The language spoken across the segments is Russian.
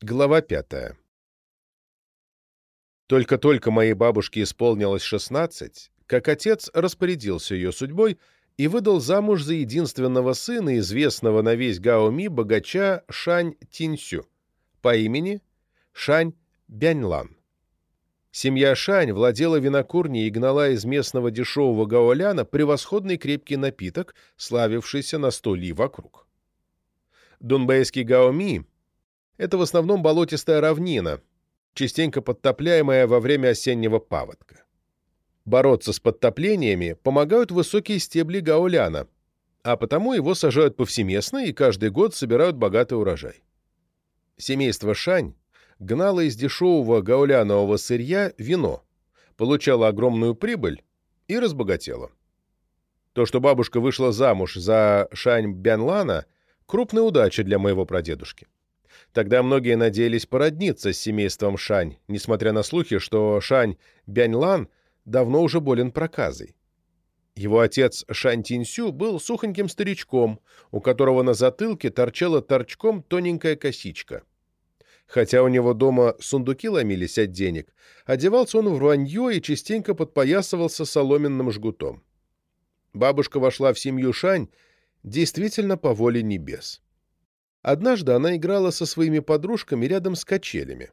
Глава пятая. Только-только моей бабушке исполнилось 16, как отец распорядился ее судьбой и выдал замуж за единственного сына известного на весь Гаоми богача Шань Тинсю по имени Шань Бяньлан. Семья Шань владела винокурней и гнала из местного дешевого гаоляна превосходный крепкий напиток, славившийся на сто ли вокруг. Дунбэйский Гаоми — это в основном болотистая равнина, частенько подтопляемая во время осеннего паводка. Бороться с подтоплениями помогают высокие стебли гаоляна, а потому его сажают повсеместно и каждый год собирают богатый урожай. Семейство Шань гнало из дешевого гаулянового сырья вино, получало огромную прибыль и разбогатело. То, что бабушка вышла замуж за Шань Бянлана — Крупная удача для моего прадедушки. Тогда многие надеялись породниться с семейством Шань, несмотря на слухи, что Шань Бяньлан давно уже болен проказой. Его отец Шань Тинсю был сухоньким старичком, у которого на затылке торчала торчком тоненькая косичка. Хотя у него дома сундуки ломились от денег, одевался он в рванье и частенько подпоясывался соломенным жгутом. Бабушка вошла в семью Шань действительно по воле небес. Однажды она играла со своими подружками рядом с качелями.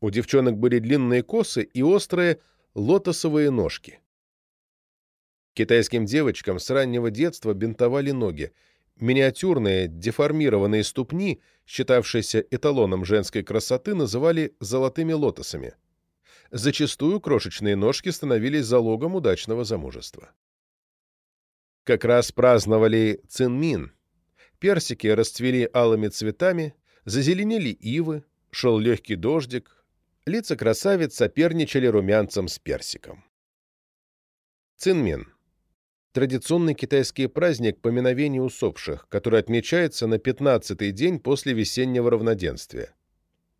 У девчонок были длинные косы и острые лотосовые ножки. Китайским девочкам с раннего детства бинтовали ноги. Миниатюрные, деформированные ступни, считавшиеся эталоном женской красоты, называли «золотыми лотосами». Зачастую крошечные ножки становились залогом удачного замужества как раз праздновали Цинмин. Персики расцвели алыми цветами, зазеленели ивы, шел легкий дождик, лица красавиц соперничали румянцем с персиком. Цинмин. Традиционный китайский праздник поминовения усопших, который отмечается на 15-й день после весеннего равноденствия.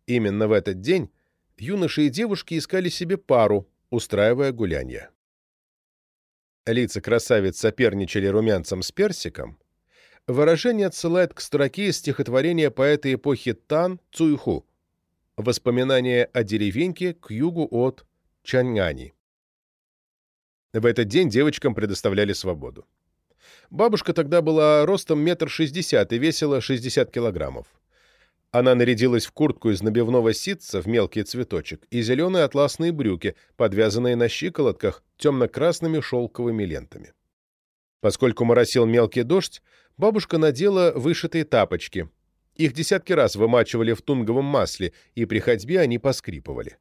Именно в этот день юноши и девушки искали себе пару, устраивая гулянья лица красавиц соперничали румянцем с персиком, выражение отсылает к строке из стихотворения поэта эпохи Тан Цуйху «Воспоминания о деревеньке к югу от Чаньани». В этот день девочкам предоставляли свободу. Бабушка тогда была ростом метр шестьдесят и весила 60 килограммов. Она нарядилась в куртку из набивного ситца в мелкий цветочек и зеленые атласные брюки, подвязанные на щиколотках темно-красными шелковыми лентами. Поскольку моросил мелкий дождь, бабушка надела вышитые тапочки. Их десятки раз вымачивали в тунговом масле, и при ходьбе они поскрипывали.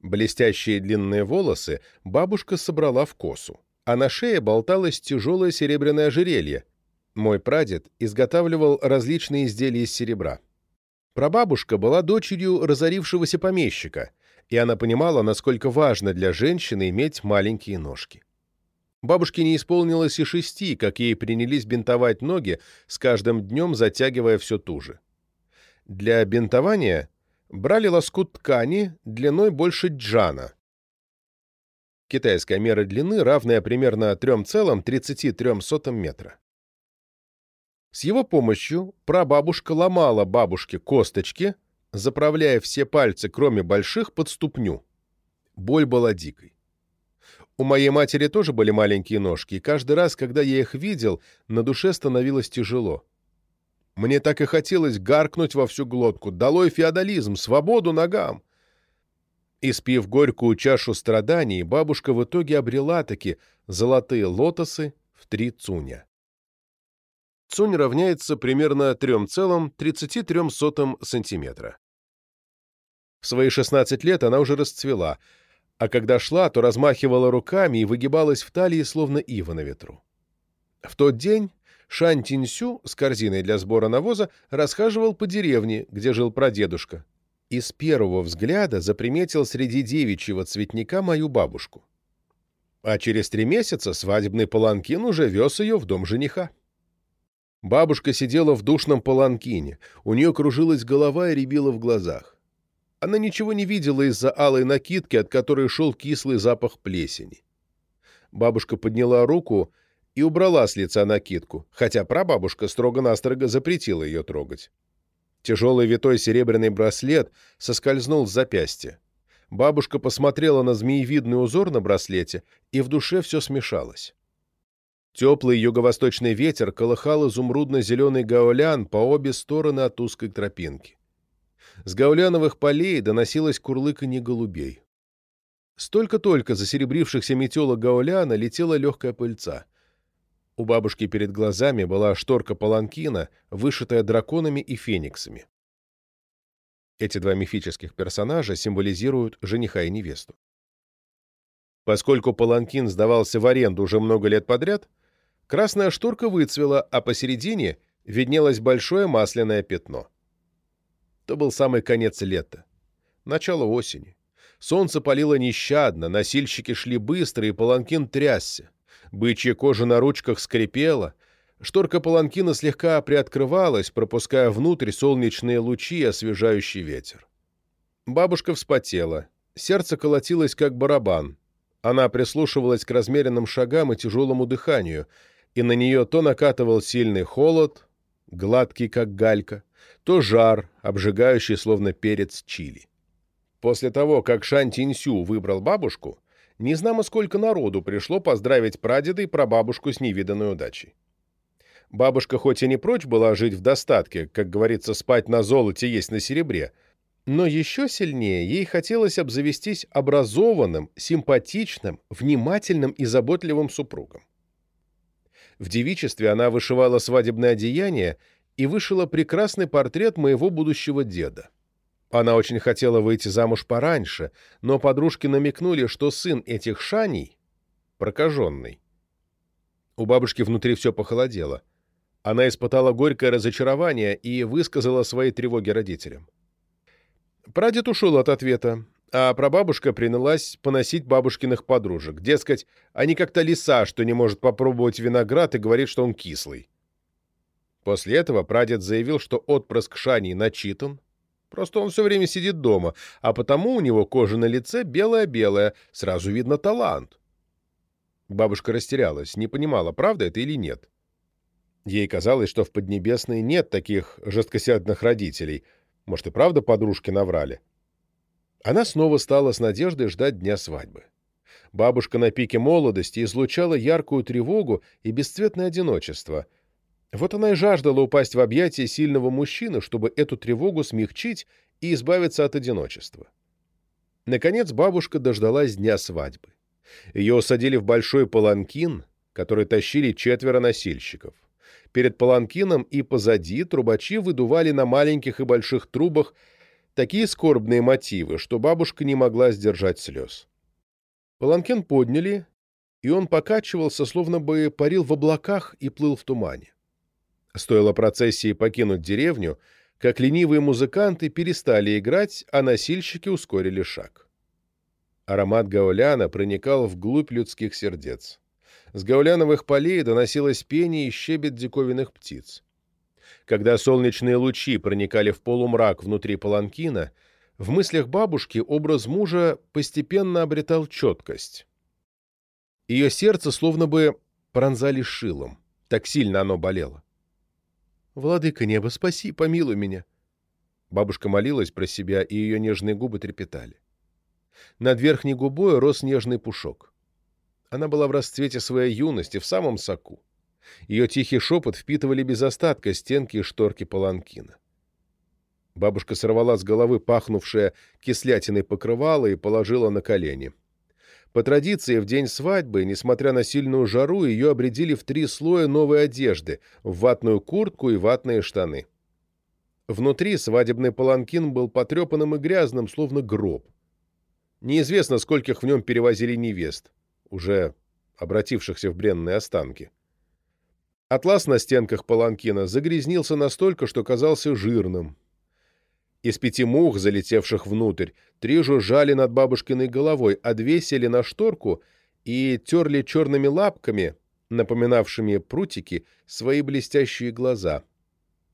Блестящие длинные волосы бабушка собрала в косу, а на шее болталось тяжелое серебряное ожерелье. Мой прадед изготавливал различные изделия из серебра. Прабабушка была дочерью разорившегося помещика, и она понимала, насколько важно для женщины иметь маленькие ножки. Бабушке не исполнилось и шести, как ей принялись бинтовать ноги, с каждым днем затягивая все туже. Для бинтования брали лоскут ткани длиной больше джана. Китайская мера длины, равная примерно 3,33 метра. С его помощью прабабушка ломала бабушке косточки, заправляя все пальцы, кроме больших, под ступню. Боль была дикой. У моей матери тоже были маленькие ножки, и каждый раз, когда я их видел, на душе становилось тяжело. Мне так и хотелось гаркнуть во всю глотку «Долой феодализм! Свободу ногам!» Испив горькую чашу страданий, бабушка в итоге обрела таки золотые лотосы в три цуня. Цунь равняется примерно 3,33 см. В свои 16 лет она уже расцвела, а когда шла, то размахивала руками и выгибалась в талии, словно ива на ветру. В тот день Шань Тинсю с корзиной для сбора навоза расхаживал по деревне, где жил прадедушка, и с первого взгляда заприметил среди девичьего цветника мою бабушку. А через три месяца свадебный паланкин уже вез ее в дом жениха. Бабушка сидела в душном паланкине, у нее кружилась голова и рябила в глазах. Она ничего не видела из-за алой накидки, от которой шел кислый запах плесени. Бабушка подняла руку и убрала с лица накидку, хотя прабабушка строго-настрого запретила ее трогать. Тяжелый витой серебряный браслет соскользнул с запястья. Бабушка посмотрела на змеевидный узор на браслете, и в душе все смешалось. Теплый юго-восточный ветер колыхал изумрудно-зеленый гаулян по обе стороны от узкой тропинки. С гауляновых полей доносилось курлыканье голубей. Столько-только засеребрившихся метелок гауляна летела легкая пыльца. У бабушки перед глазами была шторка паланкина, вышитая драконами и фениксами. Эти два мифических персонажа символизируют жениха и невесту. Поскольку паланкин сдавался в аренду уже много лет подряд, красная шторка выцвела, а посередине виднелось большое масляное пятно. То был самый конец лета, начало осени. Солнце палило нещадно, носильщики шли быстро, и паланкин трясся. Бычья кожа на ручках скрипела, шторка паланкина слегка приоткрывалась, пропуская внутрь солнечные лучи и освежающий ветер. Бабушка вспотела, сердце колотилось, как барабан. Она прислушивалась к размеренным шагам и тяжелому дыханию, и на нее то накатывал сильный холод, гладкий, как галька, то жар, обжигающий, словно перец чили. После того, как Шань Тиньсю выбрал бабушку, Незнамо сколько народу пришло поздравить прадеда и прабабушку с невиданной удачей. Бабушка хоть и не прочь была жить в достатке, как говорится, спать на золоте, есть на серебре, но еще сильнее ей хотелось обзавестись образованным, симпатичным, внимательным и заботливым супругом. В девичестве она вышивала свадебное одеяние и вышила прекрасный портрет моего будущего деда. Она очень хотела выйти замуж пораньше, но подружки намекнули, что сын этих шаней — прокаженный. У бабушки внутри все похолодело. Она испытала горькое разочарование и высказала свои тревоги родителям. Прадед ушел от ответа, а прабабушка принялась поносить бабушкиных подружек. Дескать, они как-то лиса, что не может попробовать виноград и говорит, что он кислый. После этого прадед заявил, что отпрыск Шани начитан, Просто он все время сидит дома, а потому у него кожа на лице белая-белая, сразу видно талант. Бабушка растерялась, не понимала, правда это или нет. Ей казалось, что в Поднебесной нет таких жесткосердных родителей. Может, и правда подружки наврали. Она снова стала с надеждой ждать дня свадьбы. Бабушка на пике молодости излучала яркую тревогу и бесцветное одиночество — вот она и жаждала упасть в объятия сильного мужчины, чтобы эту тревогу смягчить и избавиться от одиночества. Наконец бабушка дождалась дня свадьбы. Ее усадили в большой паланкин, который тащили четверо носильщиков. Перед паланкином и позади трубачи выдували на маленьких и больших трубах такие скорбные мотивы, что бабушка не могла сдержать слез. Паланкин подняли, и он покачивался, словно бы парил в облаках и плыл в тумане. Стоило процессии покинуть деревню, как ленивые музыканты перестали играть, а носильщики ускорили шаг. Аромат гауляна проникал вглубь людских сердец. С гауляновых полей доносилось пение и щебет диковинных птиц. Когда солнечные лучи проникали в полумрак внутри паланкина, в мыслях бабушки образ мужа постепенно обретал четкость. Ее сердце словно бы пронзали шилом, так сильно оно болело. «Владыка неба, спаси, помилуй меня!» Бабушка молилась про себя, и ее нежные губы трепетали. Над верхней губой рос нежный пушок. Она была в расцвете своей юности, в самом соку. Ее тихий шепот впитывали без остатка стенки и шторки паланкина. Бабушка сорвала с головы пахнувшее кислятиной покрывало и положила на колени. По традиции, в день свадьбы, несмотря на сильную жару, ее обредили в три слоя новой одежды, в ватную куртку и ватные штаны. Внутри свадебный паланкин был потрепанным и грязным, словно гроб. Неизвестно, скольких в нем перевозили невест, уже обратившихся в бренные останки. Атлас на стенках паланкина загрязнился настолько, что казался жирным, из пяти мух, залетевших внутрь, три жужжали над бабушкиной головой, а две сели на шторку и терли черными лапками, напоминавшими прутики, свои блестящие глаза.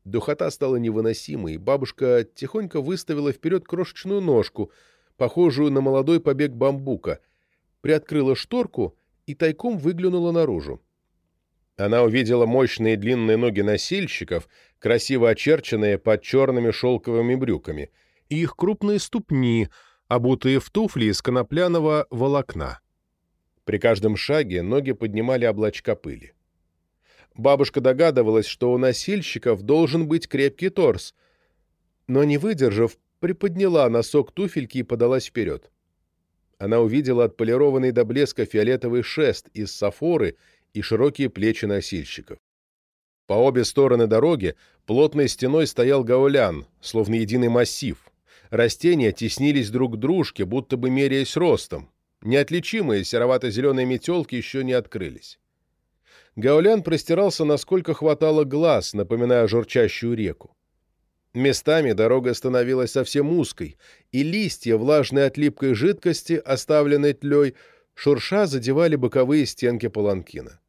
Духота стала невыносимой, бабушка тихонько выставила вперед крошечную ножку, похожую на молодой побег бамбука, приоткрыла шторку и тайком выглянула наружу. Она увидела мощные длинные ноги носильщиков, красиво очерченные под черными шелковыми брюками, и их крупные ступни, обутые в туфли из конопляного волокна. При каждом шаге ноги поднимали облачка пыли. Бабушка догадывалась, что у носильщиков должен быть крепкий торс, но, не выдержав, приподняла носок туфельки и подалась вперед. Она увидела отполированный до блеска фиолетовый шест из сафоры и широкие плечи носильщиков. По обе стороны дороги плотной стеной стоял гаулян, словно единый массив. Растения теснились друг к дружке, будто бы меряясь ростом. Неотличимые серовато-зеленые метелки еще не открылись. Гаулян простирался, насколько хватало глаз, напоминая журчащую реку. Местами дорога становилась совсем узкой, и листья, влажные от липкой жидкости, оставленной тлей, шурша задевали боковые стенки паланкина.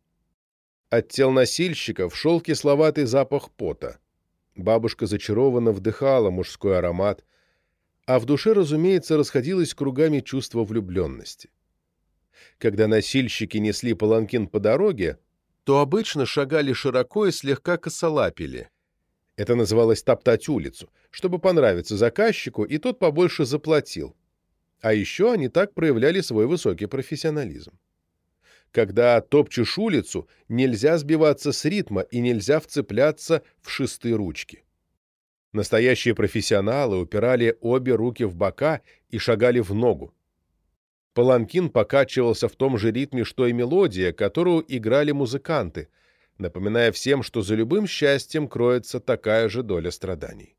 От тел носильщиков шел кисловатый запах пота. Бабушка зачарованно вдыхала мужской аромат, а в душе, разумеется, расходилось кругами чувство влюбленности. Когда носильщики несли паланкин по дороге, то обычно шагали широко и слегка косолапили — это называлось топтать улицу, чтобы понравиться заказчику, и тот побольше заплатил. А еще они так проявляли свой высокий профессионализм. Когда топчешь улицу, нельзя сбиваться с ритма и нельзя вцепляться в шесты ручки. Настоящие профессионалы упирали обе руки в бока и шагали в ногу. Паланкин покачивался в том же ритме, что и мелодия, которую играли музыканты, напоминая всем, что за любым счастьем кроется такая же доля страданий.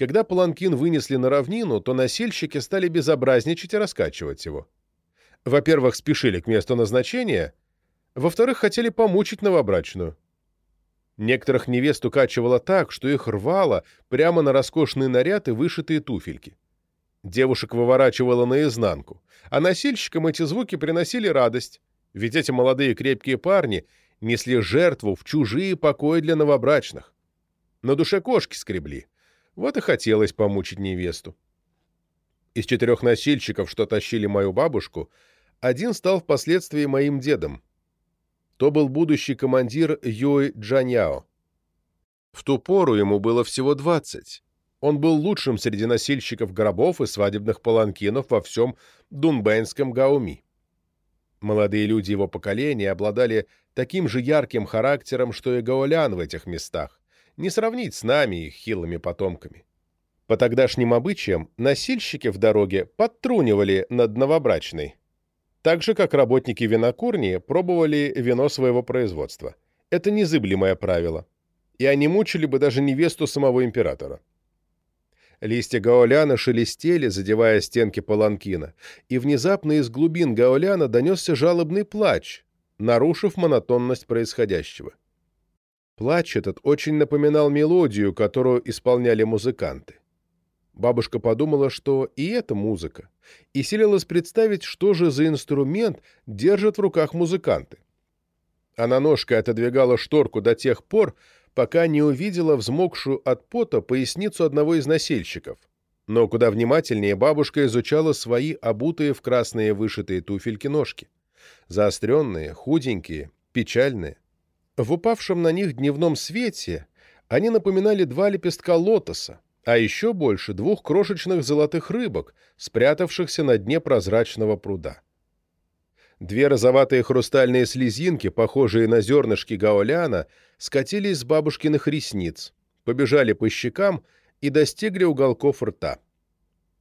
Когда паланкин вынесли на равнину, то носильщики стали безобразничать и раскачивать его. Во-первых, спешили к месту назначения, во-вторых, хотели помучить новобрачную. Некоторых невест укачивало так, что их рвало прямо на роскошные наряды вышитые туфельки. Девушек выворачивало наизнанку, а носильщикам эти звуки приносили радость, ведь эти молодые крепкие парни несли жертву в чужие покои для новобрачных. На душе кошки скребли. Вот и хотелось помучить невесту. Из четырех носильщиков, что тащили мою бабушку, один стал впоследствии моим дедом. То был будущий командир Юй Джаньяо. В ту пору ему было всего двадцать. Он был лучшим среди носильщиков гробов и свадебных паланкинов во всем Дунбэнском Гауми. Молодые люди его поколения обладали таким же ярким характером, что и гаулян в этих местах, не сравнить с нами, их хилыми потомками. По тогдашним обычаям носильщики в дороге подтрунивали над новобрачной, так же, как работники винокурни пробовали вино своего производства. Это незыблемое правило. И они мучили бы даже невесту самого императора. Листья гауляна шелестели, задевая стенки паланкина, и внезапно из глубин гауляна донесся жалобный плач, нарушив монотонность происходящего. Плач этот очень напоминал мелодию, которую исполняли музыканты. Бабушка подумала, что и это музыка, и силилась представить, что же за инструмент держат в руках музыканты. Она ножкой отодвигала шторку до тех пор, пока не увидела взмокшую от пота поясницу одного из носильщиков. Но куда внимательнее бабушка изучала свои обутые в красные вышитые туфельки ножки. Заостренные, худенькие, печальные. В упавшем на них дневном свете они напоминали два лепестка лотоса, а еще больше двух крошечных золотых рыбок, спрятавшихся на дне прозрачного пруда. Две розоватые хрустальные слезинки, похожие на зернышки гауляна, скатились с бабушкиных ресниц, побежали по щекам и достигли уголков рта.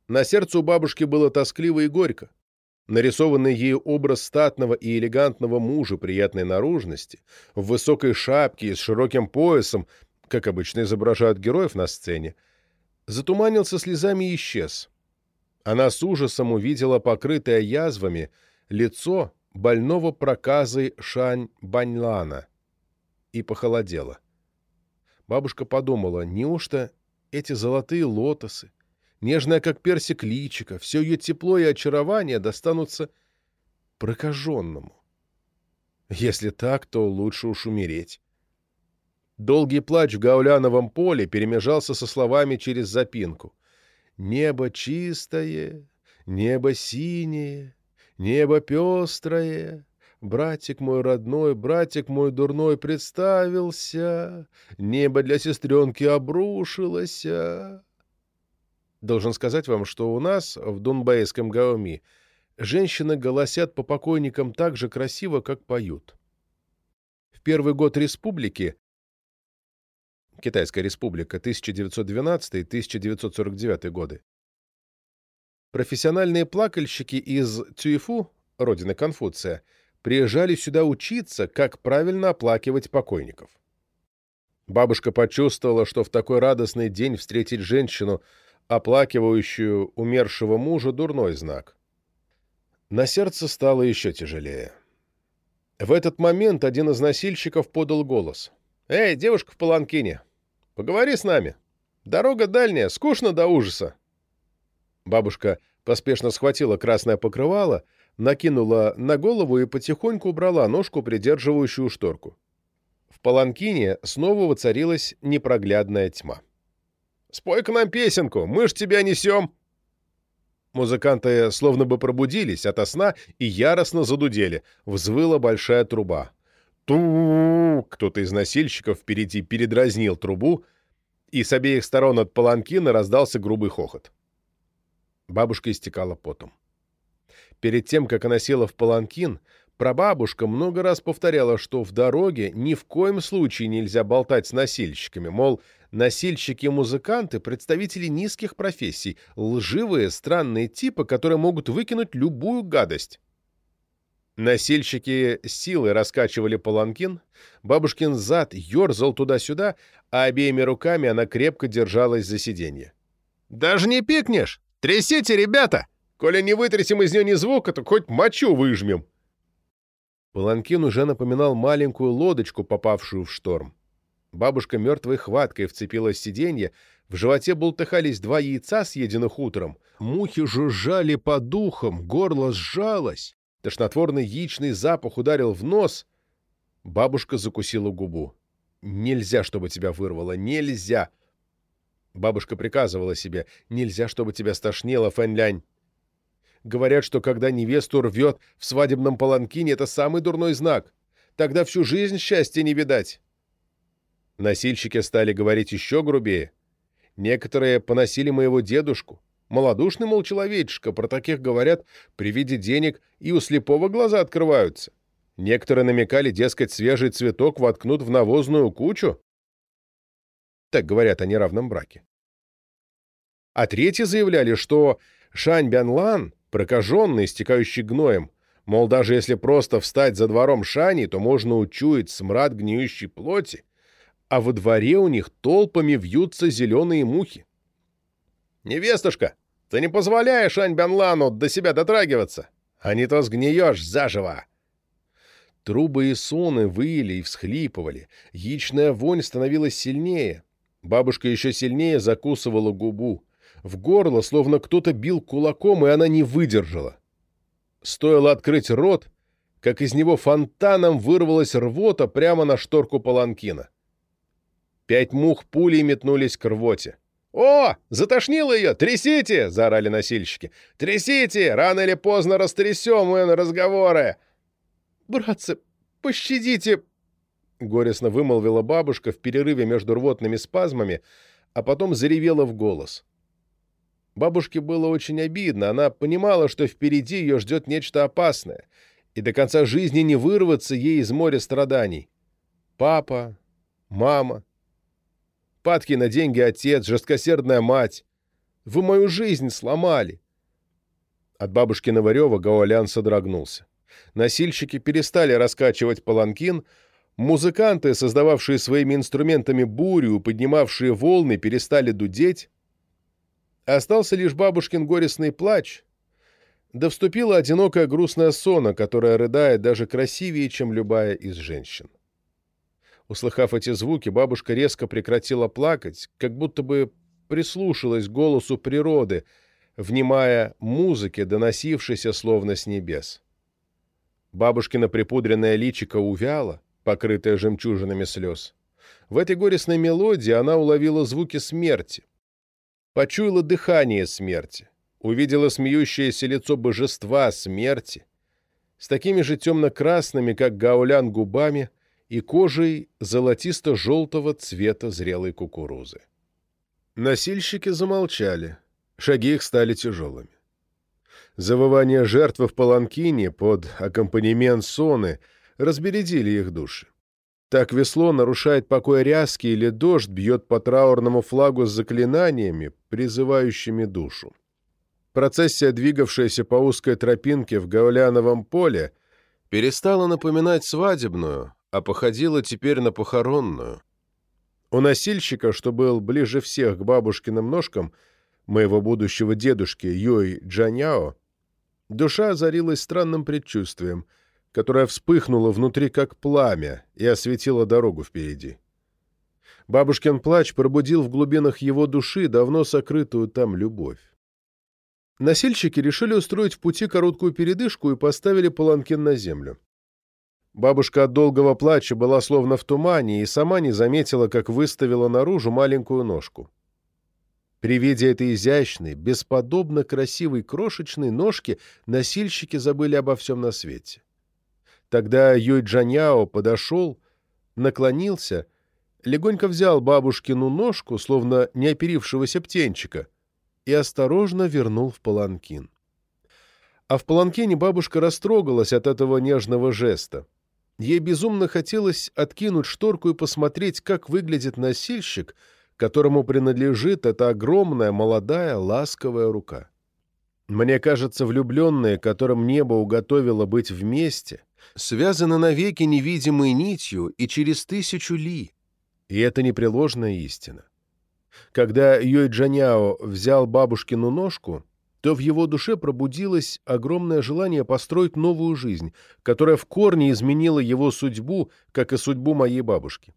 На сердце у бабушки было тоскливо и горько. Нарисованный ею образ статного и элегантного мужа приятной наружности, в высокой шапке и с широким поясом, как обычно изображают героев на сцене, затуманился слезами и исчез. Она с ужасом увидела покрытое язвами, лицо больного проказой Шань Баньлана и похолодела. Бабушка подумала, неужто эти золотые лотосы, нежная как персик личика, все ее тепло и очарование достанутся прокаженному. Если так, то лучше уж умереть. Долгий плач в гауляновом поле перемежался со словами через запинку. «Небо чистое, небо синее, Небо пестрое, Братик мой родной, братик мой дурной представился, небо для сестренки обрушилось. Должен сказать вам, что у нас, в Дунбайском Гауми, женщины голосят по покойникам так же красиво, как поют. В первый год республики Китайская республика, 1912-1949 годы. Профессиональные плакальщики из Цюйфу, родины Конфуция, приезжали сюда учиться, как правильно оплакивать покойников. Бабушка почувствовала, что в такой радостный день встретить женщину, оплакивающую умершего мужа, дурной знак. На сердце стало еще тяжелее. В этот момент один из носильщиков подал голос. «Эй, девушка в паланкине, поговори с нами. Дорога дальняя, скучно до ужаса». Бабушка поспешно схватила красное покрывало, накинула на голову и потихоньку убрала ножку, придерживающую шторку. В паланкине снова воцарилась непроглядная тьма. «Спой-ка нам песенку, мы ж тебя несем!» Музыканты словно бы пробудились ото сна и яростно задудели. Взвыла большая труба. ту Кто-то из носильщиков впереди передразнил трубу, и с обеих сторон от паланкина раздался грубый хохот. Бабушка истекала потом. Перед тем, как она села в паланкин, прабабушка много раз повторяла, что в дороге ни в коем случае нельзя болтать с носильщиками, мол, носильщики-музыканты — представители низких профессий, лживые, странные типы, которые могут выкинуть любую гадость. Носильщики силой раскачивали паланкин, бабушкин зад ерзал туда-сюда, а обеими руками она крепко держалась за сиденье. «Даже не пикнешь!» Трясите, ребята! Коли не вытрясем из нее ни звука, то хоть мочу выжмем!» Паланкин уже напоминал маленькую лодочку, попавшую в шторм. Бабушка мертвой хваткой вцепилась в сиденье, в животе бултыхались два яйца, съеденных утром, мухи жужжали по духам, горло сжалось, тошнотворный яичный запах ударил в нос. Бабушка закусила губу. «Нельзя, чтобы тебя вырвало, нельзя!» Бабушка приказывала себе, нельзя, чтобы тебя стошнило, Фэнлянь. Говорят, что когда невесту рвет в свадебном паланкине, это самый дурной знак. Тогда всю жизнь счастья не видать. Носильщики стали говорить еще грубее. Некоторые поносили моего дедушку. Молодушный, мол, человечишка, про таких говорят, при виде денег и у слепого глаза открываются. Некоторые намекали, дескать, свежий цветок воткнут в навозную кучу. Так говорят о неравном браке. А третьи заявляли, что Шань Бянлан, прокаженный, истекающий гноем, мол, даже если просто встать за двором Шани, то можно учуять смрад гниющей плоти, а во дворе у них толпами вьются зеленые мухи. «Невестушка, ты не позволяешь Шань Бянлану до себя дотрагиваться, а не то сгниешь заживо!» Трубы и соны выли и всхлипывали, яичная вонь становилась сильнее — Бабушка еще сильнее закусывала губу. В горло словно кто-то бил кулаком, и она не выдержала. Стоило открыть рот, как из него фонтаном вырвалась рвота прямо на шторку паланкина. Пять мух пулей метнулись к рвоте. «О, затошнило ее! Трясите!» — заорали носильщики. «Трясите! Рано или поздно растрясем мы на разговоры!» «Братцы, пощадите!» — горестно вымолвила бабушка в перерыве между рвотными спазмами, а потом заревела в голос. Бабушке было очень обидно, она понимала, что впереди ее ждет нечто опасное, и до конца жизни не вырваться ей из моря страданий. Папа, мама, падки на деньги отец, жесткосердная мать. Вы мою жизнь сломали. От бабушкиного рева Гаулян содрогнулся. Носильщики перестали раскачивать паланкин, Музыканты, создававшие своими инструментами бурю, поднимавшие волны, перестали дудеть. Остался лишь бабушкин горестный плач, да вступила одинокая грустная сона, которая рыдает даже красивее, чем любая из женщин. Услыхав эти звуки, бабушка резко прекратила плакать, как будто бы прислушалась к голосу природы, внимая музыке, доносившейся словно с небес. Бабушкина припудренное личико увяло, покрытая жемчужинами слез. В этой горестной мелодии она уловила звуки смерти, почуяла дыхание смерти, увидела смеющееся лицо божества смерти с такими же темно-красными, как гаулян, губами и кожей золотисто-желтого цвета зрелой кукурузы. Носильщики замолчали, шаги их стали тяжелыми. Завывание жертвы в паланкине под аккомпанемент соны разбередили их души. Так весло нарушает покой ряски или дождь бьет по траурному флагу с заклинаниями, призывающими душу. Процессия, двигавшаяся по узкой тропинке в Гауляновом поле, перестала напоминать свадебную, а походила теперь на похоронную. У носильщика, что был ближе всех к бабушкиным ножкам, моего будущего дедушки Юй Джаняо, душа озарилась странным предчувствием, которое вспыхнуло внутри как пламя и осветило дорогу впереди. Бабушкин плач пробудил в глубинах его души давно сокрытую там любовь. Носильщики решили устроить в пути короткую передышку и поставили паланкин на землю. Бабушка от долгого плача была словно в тумане и сама не заметила, как выставила наружу маленькую ножку. При виде этой изящной, бесподобно красивой крошечной ножки носильщики забыли обо всем на свете. Тогда Юй Джаняо подошел, наклонился, легонько взял бабушкину ножку, словно неоперившегося птенчика, и осторожно вернул в паланкин. А в паланкине бабушка растрогалась от этого нежного жеста. Ей безумно хотелось откинуть шторку и посмотреть, как выглядит носильщик, которому принадлежит эта огромная, молодая, ласковая рука. Мне кажется, влюбленные, которым небо уготовило быть вместе, связаны навеки невидимой нитью и через тысячу ли. И это непреложная истина. Когда Йой Джаняо взял бабушкину ножку, то в его душе пробудилось огромное желание построить новую жизнь, которая в корне изменила его судьбу, как и судьбу моей бабушки.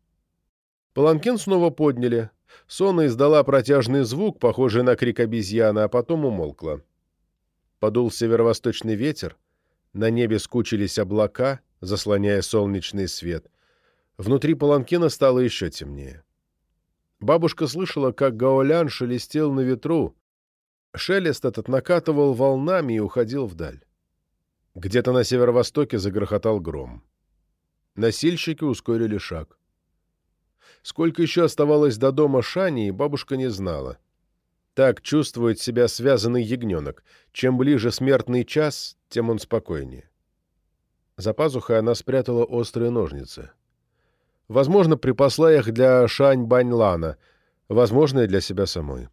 Паланкин снова подняли. Сона издала протяжный звук, похожий на крик обезьяны, а потом умолкла. Подул северо-восточный ветер, на небе скучились облака, заслоняя солнечный свет. Внутри паланкина стало еще темнее. Бабушка слышала, как гаолян шелестел на ветру, Шелест этот накатывал волнами и уходил вдаль. Где-то на северо-востоке загрохотал гром. Носильщики ускорили шаг. Сколько еще оставалось до дома Шани, бабушка не знала. Так чувствует себя связанный ягненок. Чем ближе смертный час, тем он спокойнее. За пазухой она спрятала острые ножницы. Возможно, припасла их для Шань Баньлана, возможно, и для себя самой.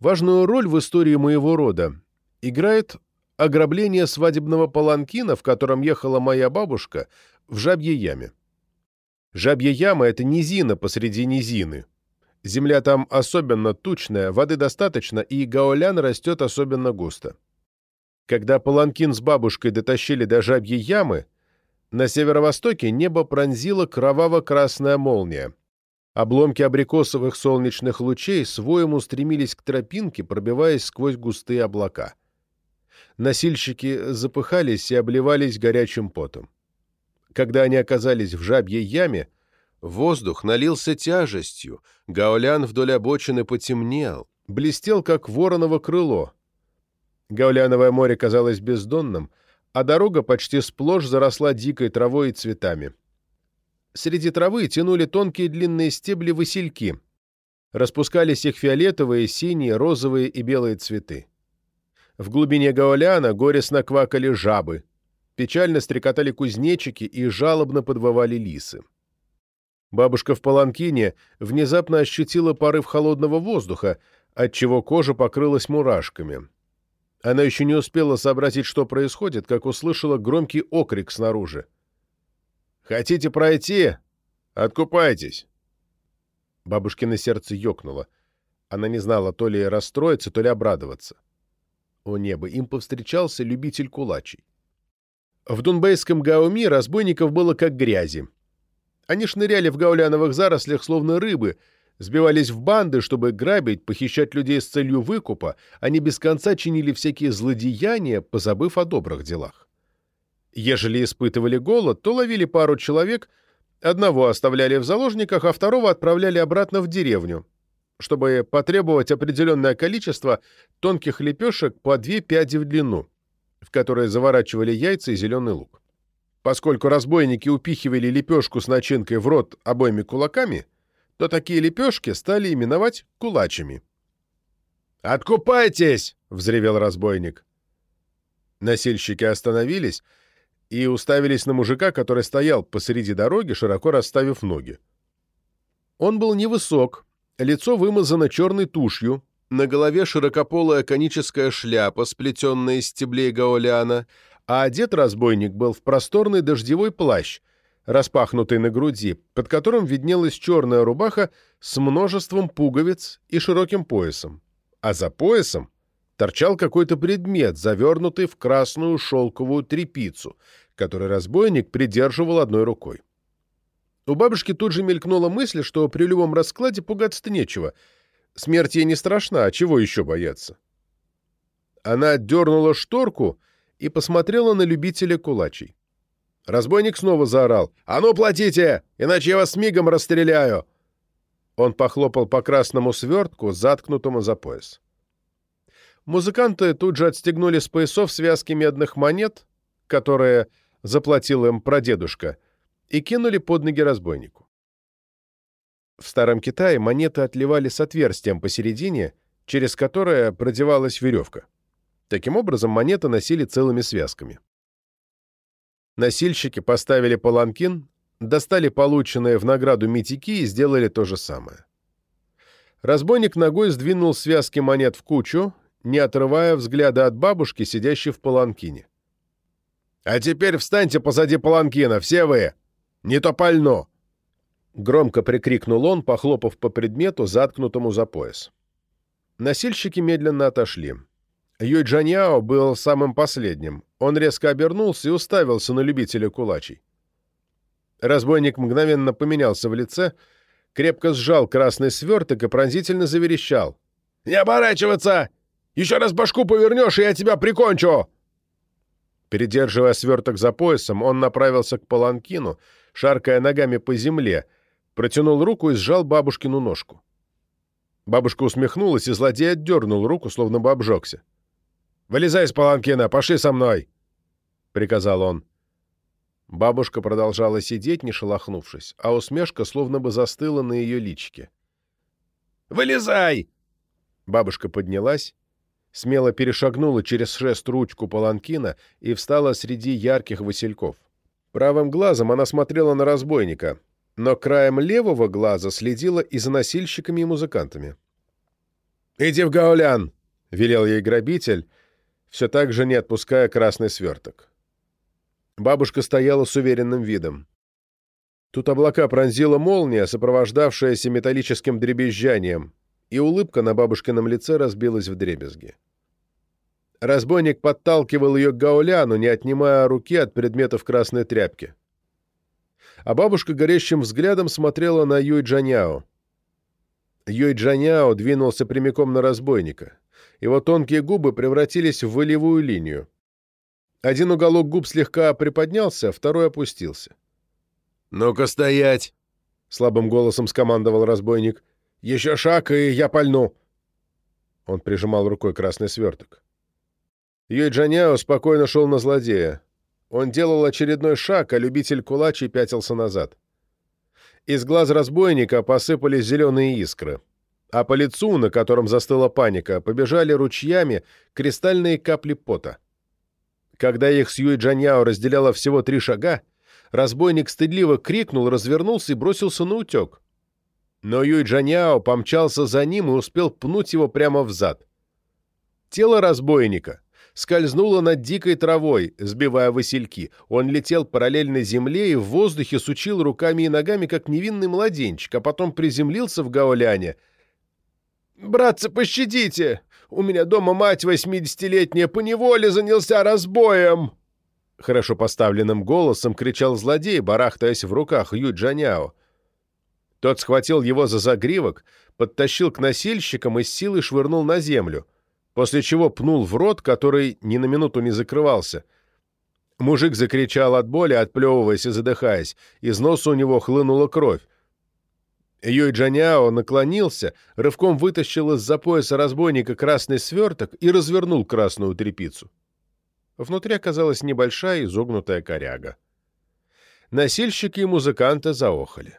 Важную роль в истории моего рода играет ограбление свадебного паланкина, в котором ехала моя бабушка, в Жабьей яме. Жабья яма — это низина посреди низины. Земля там особенно тучная, воды достаточно, и гаолян растет особенно густо. Когда паланкин с бабушкой дотащили до Жабьей ямы, на северо-востоке небо пронзила кроваво-красная молния. Обломки абрикосовых солнечных лучей своем устремились к тропинке, пробиваясь сквозь густые облака. Носильщики запыхались и обливались горячим потом. Когда они оказались в жабьей яме, воздух налился тяжестью, гаулян вдоль обочины потемнел, блестел, как вороново крыло. Гауляновое море казалось бездонным, а дорога почти сплошь заросла дикой травой и цветами. Среди травы тянули тонкие длинные стебли васильки. Распускались их фиолетовые, синие, розовые и белые цветы. В глубине гауляна горестно квакали жабы. Печально стрекотали кузнечики и жалобно подвывали лисы. Бабушка в паланкине внезапно ощутила порыв холодного воздуха, отчего кожа покрылась мурашками. Она еще не успела сообразить, что происходит, как услышала громкий окрик снаружи. Хотите пройти? Откупайтесь!» Бабушкино сердце ёкнуло. Она не знала то ли расстроиться, то ли обрадоваться. О небо, им повстречался любитель кулачей. В дунбейском Гауми разбойников было как грязи. Они шныряли в гауляновых зарослях, словно рыбы, сбивались в банды, чтобы грабить, похищать людей с целью выкупа, они без конца чинили всякие злодеяния, позабыв о добрых делах. Ежели испытывали голод, то ловили пару человек, одного оставляли в заложниках, а второго отправляли обратно в деревню, чтобы потребовать определенное количество тонких лепешек по две пяди в длину. в которые заворачивали яйца и зеленый лук. Поскольку разбойники упихивали лепешку с начинкой в рот обоими кулаками, то такие лепешки стали именовать кулачами. «Откупайтесь!» — взревел разбойник. Насильщики остановились и уставились на мужика, который стоял посреди дороги, широко расставив ноги. Он был невысок, лицо вымазано черной тушью, на голове широкополая коническая шляпа, сплетенная из стеблей гаоляна, а одет разбойник был в просторный дождевой плащ, распахнутый на груди, под которым виднелась черная рубаха с множеством пуговиц и широким поясом. А за поясом торчал какой-то предмет, завернутый в красную шелковую тряпицу, который разбойник придерживал одной рукой. У бабушки тут же мелькнула мысль, что при любом раскладе пугаться-то нечего. Смерть ей не страшна, а чего еще бояться? Она отдернула шторку и посмотрела на любителя кулачей. Разбойник снова заорал. «А ну, платите, иначе я вас мигом расстреляю!» Он похлопал по красному свертку, заткнутому за пояс. Музыканты тут же отстегнули с поясов связки медных монет, которые заплатил им прадедушка, и кинули под ноги разбойнику. В Старом Китае монеты отливали с отверстием посередине, через которое продевалась веревка. Таким образом, монеты носили целыми связками. Носильщики поставили паланкин, достали полученные в награду метики и сделали то же самое. Разбойник ногой сдвинул связки монет в кучу не отрывая взгляда от бабушки, сидящей в паланкине. «А теперь встаньте позади паланкина, все вы! Не то пально!» Громко прикрикнул он, похлопав по предмету, заткнутому за пояс. Носильщики медленно отошли. Юй Джаньяо был самым последним. Он резко обернулся и уставился на любителя кулачей. Разбойник мгновенно поменялся в лице, крепко сжал красный сверток и пронзительно заверещал. «Не оборачиваться! Еще раз башку повернешь, и я тебя прикончу!» Передерживая сверток за поясом, он направился к паланкину, шаркая ногами по земле, протянул руку и сжал бабушкину ножку. Бабушка усмехнулась, и злодей отдернул руку, словно бы обжегся. «Вылезай из паланкина, пошли со мной!» — приказал он. Бабушка продолжала сидеть, не шелохнувшись, а усмешка словно бы застыла на ее личике. «Вылезай!» Бабушка поднялась, смело перешагнула через шест ручку паланкина и встала среди ярких васильков. Правым глазом она смотрела на разбойника, но краем левого глаза следила и за носильщиками и музыкантами. «Иди в Гаулян!» — велел ей грабитель, все так же не отпуская красный сверток. Бабушка стояла с уверенным видом. Тут облака пронзила молния, сопровождавшаяся металлическим дребезжанием, и улыбка на бабушкином лице разбилась в дребезги. Разбойник подталкивал ее к гауляну, не отнимая руки от предметов красной тряпки. А бабушка горящим взглядом смотрела на Юй Джаняо. Юй Джаняо двинулся прямиком на разбойника. Его тонкие губы превратились в волевую линию. Один уголок губ слегка приподнялся, второй опустился. «Ну-ка стоять!» — слабым голосом скомандовал разбойник. «Еще шаг, и я пальну!» Он прижимал рукой красный сверток. Юй Джаняо спокойно шел на злодея. Он делал очередной шаг, а любитель кулачей пятился назад. Из глаз разбойника посыпались зеленые искры, а по лицу, на котором застыла паника, побежали ручьями кристальные капли пота. Когда их с Юй Джаньяо разделяло всего три шага, разбойник стыдливо крикнул, развернулся и бросился на утек но Юй Джаняо помчался за ним и успел пнуть его прямо в зад. Тело разбойника скользнуло над дикой травой, сбивая васильки. Он летел параллельно земле и в воздухе сучил руками и ногами, как невинный младенчик, а потом приземлился в Гаоляне. «Братцы, пощадите! У меня дома мать восьмидесятилетняя поневоле занялся разбоем!» Хорошо поставленным голосом кричал злодей, барахтаясь в руках Ю Джаняо. Тот схватил его за загривок, подтащил к носильщикам и с силой швырнул на землю, после чего пнул в рот, который ни на минуту не закрывался. Мужик закричал от боли, отплевываясь и задыхаясь. Из носа у него хлынула кровь. Юй Джаняо наклонился, рывком вытащил из-за пояса разбойника красный сверток и развернул красную тряпицу. Внутри оказалась небольшая изогнутая коряга. Носильщики и музыканты заохали.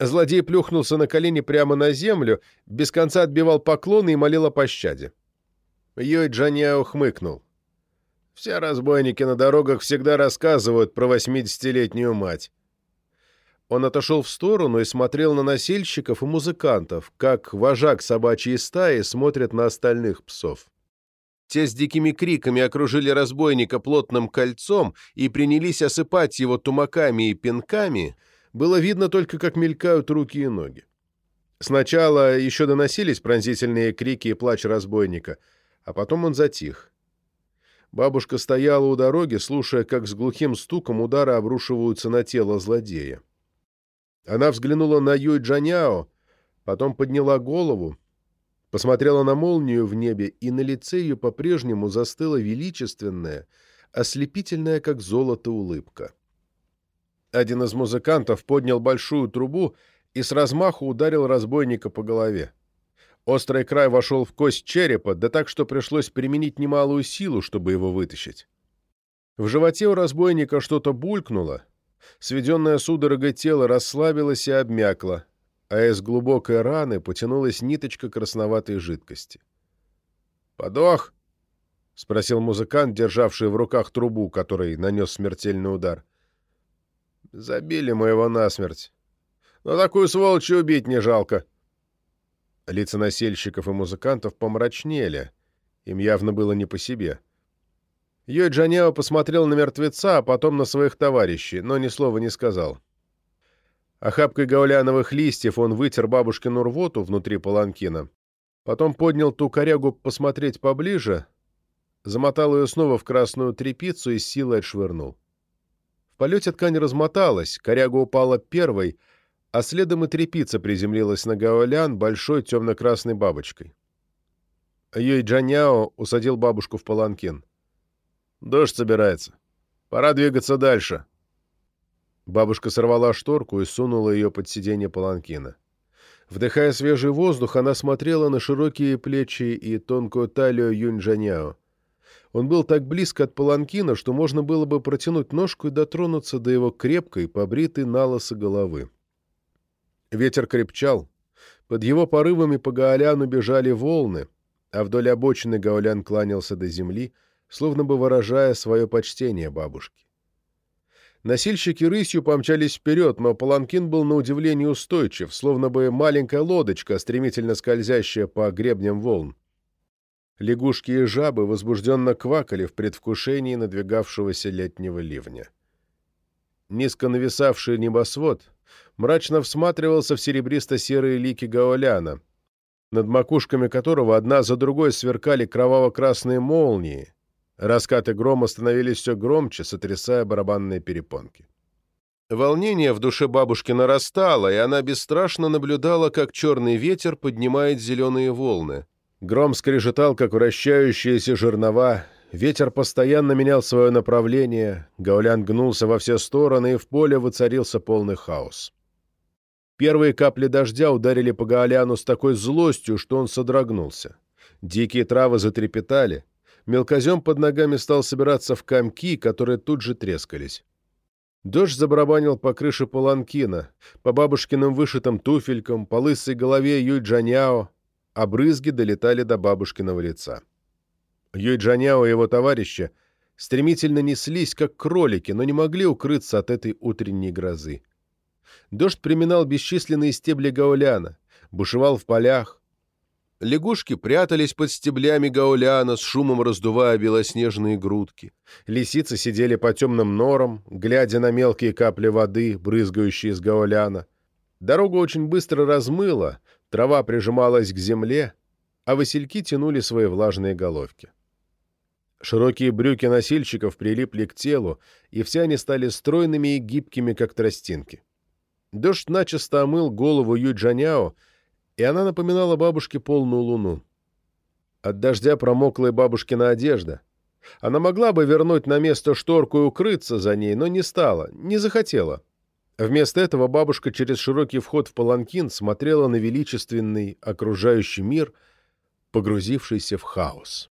Злодей плюхнулся на колени прямо на землю, без конца отбивал поклоны и молил о пощаде. Йой Джаняо хмыкнул. «Все разбойники на дорогах всегда рассказывают про восьмидесятилетнюю мать». Он отошел в сторону и смотрел на носильщиков и музыкантов, как вожак собачьей стаи смотрит на остальных псов. Те с дикими криками окружили разбойника плотным кольцом и принялись осыпать его тумаками и пинками. Было видно только, как мелькают руки и ноги. Сначала еще доносились пронзительные крики и плач разбойника, а потом он затих. Бабушка стояла у дороги, слушая, как с глухим стуком удары обрушиваются на тело злодея. Она взглянула на Юй Джаняо, потом подняла голову, посмотрела на молнию в небе, и на лице ее по-прежнему застыла величественная, ослепительная, как золото, улыбка. Один из музыкантов поднял большую трубу и с размаху ударил разбойника по голове. Острый край вошел в кость черепа, да так, что пришлось применить немалую силу, чтобы его вытащить. В животе у разбойника что-то булькнуло, сведенное судорогой тело расслабилось и обмякло, а из глубокой раны потянулась ниточка красноватой жидкости. «Подох?» — спросил музыкант, державший в руках трубу, который нанес смертельный удар. «Забили моего насмерть. Но такую сволочь убить не жалко». Лица насельщиков и музыкантов помрачнели. Им явно было не по себе. Йой Джаняо посмотрел на мертвеца, а потом на своих товарищей, но ни слова не сказал. Охапкой гауляновых листьев он вытер бабушкину рвоту внутри паланкина, потом поднял ту корягу посмотреть поближе, замотал ее снова в красную тряпицу и с силой отшвырнул. Полете ткань размоталась, коряга упала первой, а следом и тряпица приземлилась на гаулян большой темно-красной бабочкой. Юй Джаняо усадил бабушку в паланкин. «Дождь собирается. Пора двигаться дальше», Бабушка сорвала шторку и сунула ее под сиденье паланкина. Вдыхая свежий воздух, она смотрела на широкие плечи и тонкую талию Юньджаняо. Он был так близко от паланкина, что можно было бы протянуть ножку и дотронуться до его крепкой, побритой налоса головы. Ветер крепчал. Под его порывами по Гаоляну бежали волны, а вдоль обочины Гаолян кланялся до земли, словно бы выражая свое почтение бабушке. Носильщики рысью помчались вперед, но паланкин был на удивление устойчив, словно бы маленькая лодочка, стремительно скользящая по гребням волн. Лягушки и жабы возбужденно квакали в предвкушении надвигавшегося летнего ливня. Низко нависавший небосвод мрачно всматривался в серебристо-серые лики Гаоляна, над макушками которого одна за другой сверкали кроваво-красные молнии, Раскаты грома становились все громче, сотрясая барабанные перепонки. Волнение в душе бабушки нарастало, и она бесстрашно наблюдала, как черный ветер поднимает зеленые волны. Гром скрежетал, как вращающиеся жернова, ветер постоянно менял свое направление, Гаулян гнулся во все стороны, и в поле воцарился полный хаос. Первые капли дождя ударили по Гауляну с такой злостью, что он содрогнулся. Дикие травы затрепетали, Мелкозем под ногами стал собираться в комки, которые тут же трескались. Дождь забарабанил по крыше паланкина, по бабушкиным вышитым туфелькам, по лысой голове Юй Джаняо, а брызги долетали до бабушкиного лица. Юй Джаняо и его товарищи стремительно неслись, как кролики, но не могли укрыться от этой утренней грозы. Дождь приминал бесчисленные стебли гауляна, бушевал в полях, Лягушки прятались под стеблями гауляна, с шумом раздувая белоснежные грудки. Лисицы сидели по темным норам, глядя на мелкие капли воды, брызгающие из гауляна. Дорогу очень быстро размыло, трава прижималась к земле, а васильки тянули свои влажные головки. Широкие брюки носильщиков прилипли к телу, и все они стали стройными и гибкими, как тростинки. Дождь начисто омыл голову Юджаняо, и она напоминала бабушке полную луну. От дождя промокла и бабушкина одежда. Она могла бы вернуть на место шторку и укрыться за ней, но не стала, не захотела. Вместо этого бабушка через широкий вход в паланкин смотрела на величественный окружающий мир, погрузившийся в хаос.